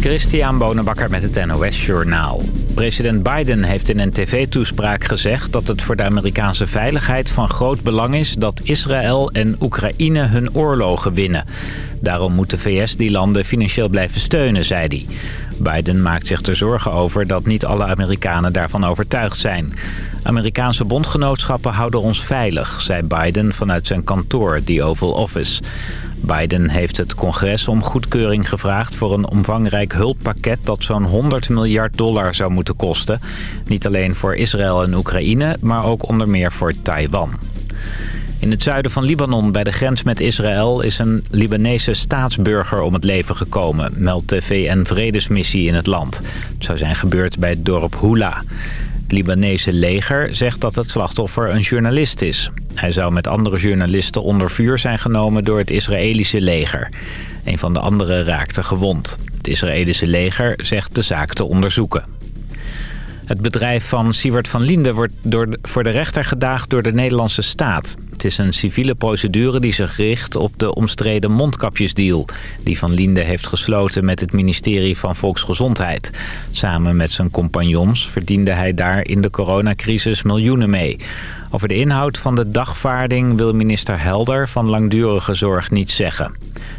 Christian Bonenbakker met het NOS Journaal. President Biden heeft in een tv-toespraak gezegd dat het voor de Amerikaanse veiligheid van groot belang is dat Israël en Oekraïne hun oorlogen winnen. Daarom moet de VS die landen financieel blijven steunen, zei hij. Biden maakt zich er zorgen over dat niet alle Amerikanen daarvan overtuigd zijn. Amerikaanse bondgenootschappen houden ons veilig, zei Biden vanuit zijn kantoor, The Oval Office. Biden heeft het congres om goedkeuring gevraagd voor een omvangrijk hulppakket dat zo'n 100 miljard dollar zou moeten kosten. Niet alleen voor Israël en Oekraïne, maar ook onder meer voor Taiwan. In het zuiden van Libanon, bij de grens met Israël... is een Libanese staatsburger om het leven gekomen... meldt de VN-vredesmissie in het land. Het zou zijn gebeurd bij het dorp Hula. Het Libanese leger zegt dat het slachtoffer een journalist is. Hij zou met andere journalisten onder vuur zijn genomen door het Israëlische leger. Een van de anderen raakte gewond. Het Israëlische leger zegt de zaak te onderzoeken. Het bedrijf van Siewert van Linden wordt door, voor de rechter gedaagd door de Nederlandse staat. Het is een civiele procedure die zich richt op de omstreden mondkapjesdeal... die Van Linden heeft gesloten met het ministerie van Volksgezondheid. Samen met zijn compagnons verdiende hij daar in de coronacrisis miljoenen mee. Over de inhoud van de dagvaarding wil minister Helder van langdurige zorg niets zeggen.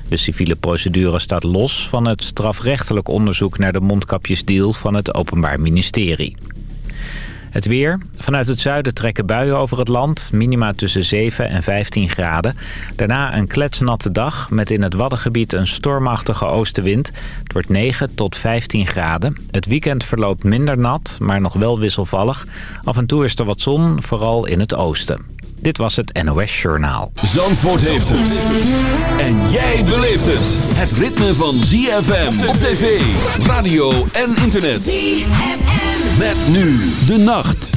De civiele procedure staat los van het strafrechtelijk onderzoek naar de mondkapjesdeal van het Openbaar Ministerie. Het weer. Vanuit het zuiden trekken buien over het land. Minima tussen 7 en 15 graden. Daarna een kletsnatte dag met in het Waddengebied een stormachtige oostenwind. Het wordt 9 tot 15 graden. Het weekend verloopt minder nat, maar nog wel wisselvallig. Af en toe is er wat zon, vooral in het oosten. Dit was het NOS Journaal. Zandvoort heeft het. En jij beleeft het. Het ritme van ZFM op tv, radio en internet. ZFM. Met nu de nacht.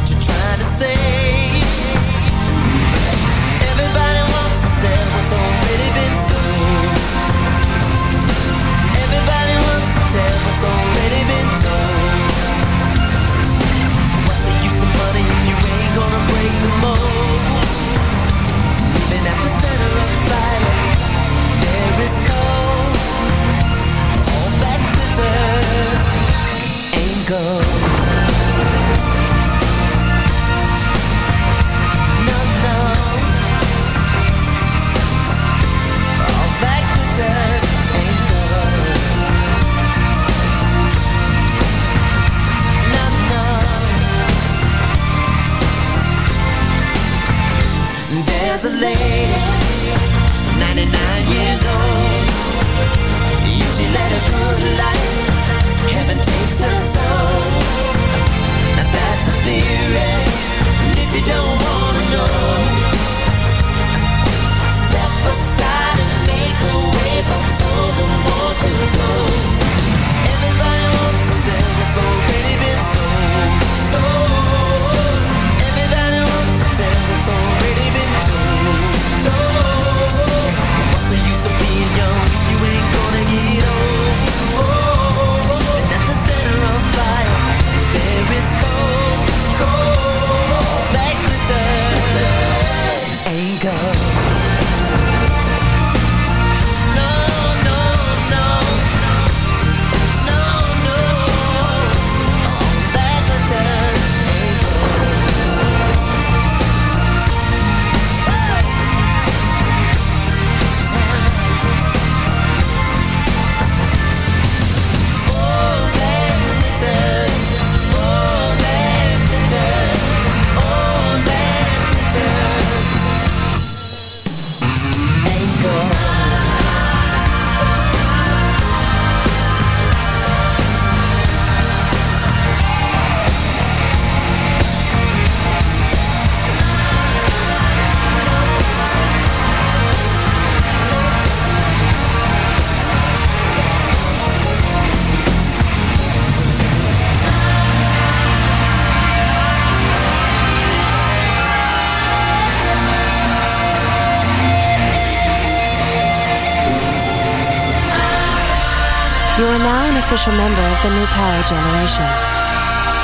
what you trying official member of the new power generation.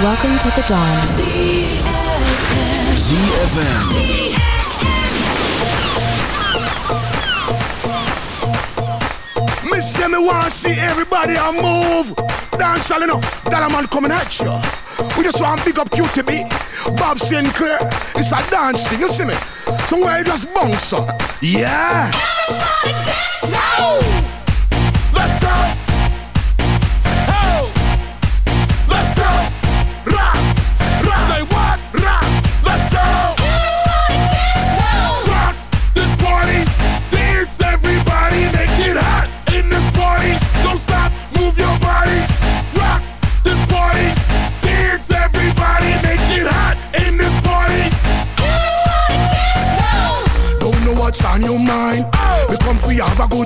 Welcome to the dawn. ZFM. Me say me want see everybody a move. Dance all enough. That a man coming at you. We just want big up QTB. Bob Sinclar. It's a dance thing, you see me? Somewhere you just bounce up. Yeah. Everybody dance now.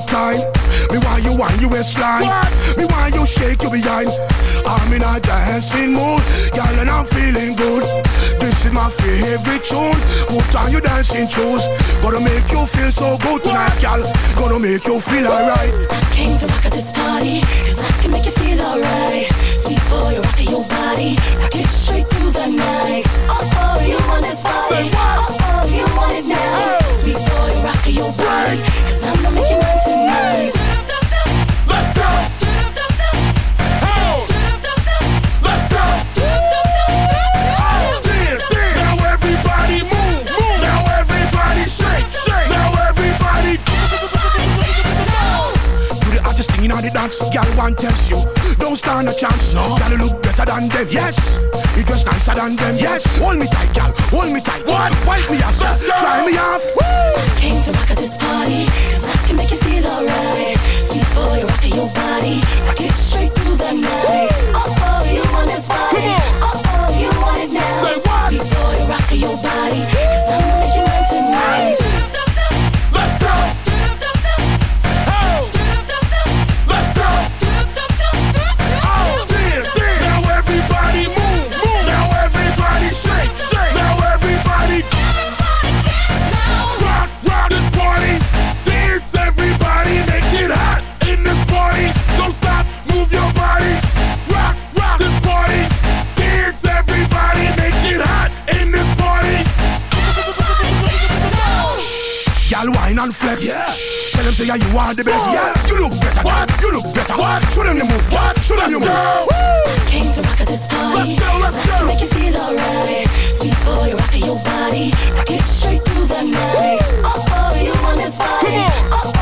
Good time. Me want you on your waistline. Me want you shake your behind. I'm in a dancing mood, girl, and I'm feeling good. This is my favorite tune. Put on your dancing shoes. Gonna make you feel so good tonight, girl. Gonna make you feel alright. I Came to rock at this party, cause I can make you feel alright. Sweet boy, you're your body, rock it straight through the night. Oh, oh, you want this body. Oh, oh, you want it now. Sweet boy, you're your body, cause I'm gonna make you mine tonight. The hottest thing in all the dance, girl, one tells you. Don't stand a chance, no. Girl, you look better than them, yes. You dress nicer than them, yes. Hold me tight, girl, hold me tight. What? Wipe me off, Let's go. try me off. Came to rock at this party, cause I can make you feel alright. Sweet boy, you're your body, rock it straight through the night. Oh, oh, you want this body. Come on. Oh, oh, you want it now. Say what? Sweet boy, you're your body, cause I'm and flex. Yeah. Tell them say yeah, you are the best. What? Yeah, you look better. What? You look better. What? Show them you move. What? Show them you Let's move. go. Came to rock at this party. Let's go, let's cause I go. can make you feel alright. Sweet boy, you're your body, rock it straight through the night. Oh, oh, you want this body. Come on. Oh, oh.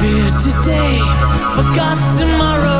Fear today, forgot tomorrow.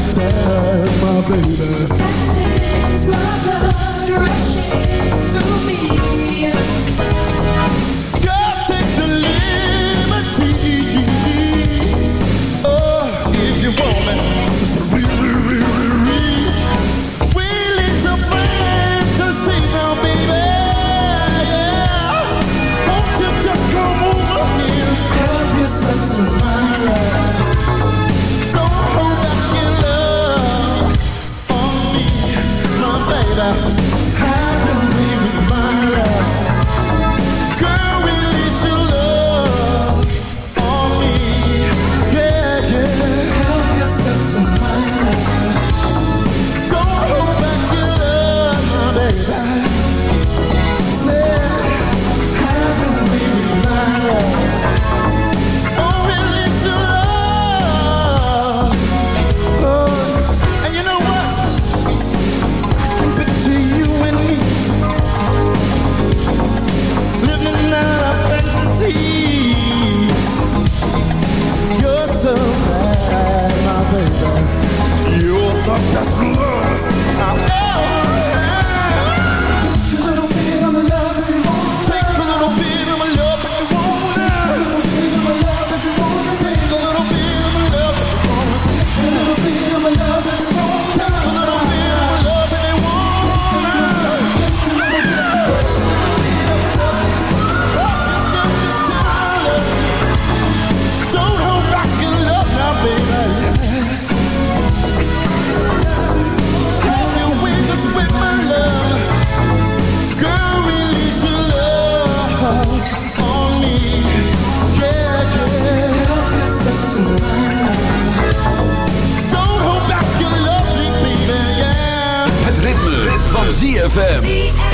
time, my baby. That is my blood rushing. ZFM.